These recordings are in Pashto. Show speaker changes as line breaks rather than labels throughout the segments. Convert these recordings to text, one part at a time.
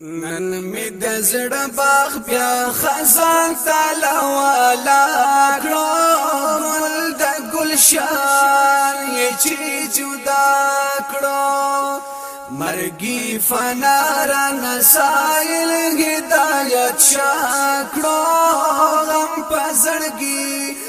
نن می د زړه باغ بیا خزان تعالی والا کړو مل د گلشان یې چې جدا کړو مرګي فنا را نسایل هدایت شکړو غم پزړګي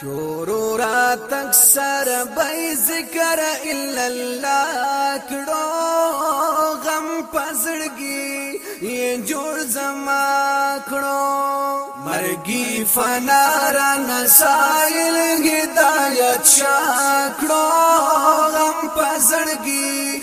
شورو را تک سر بای ذکر الا الله کړو غم پزړګي یې جوړ زما کړو مرګي فنا را نسایل هدایت شاکړو غم پزړګي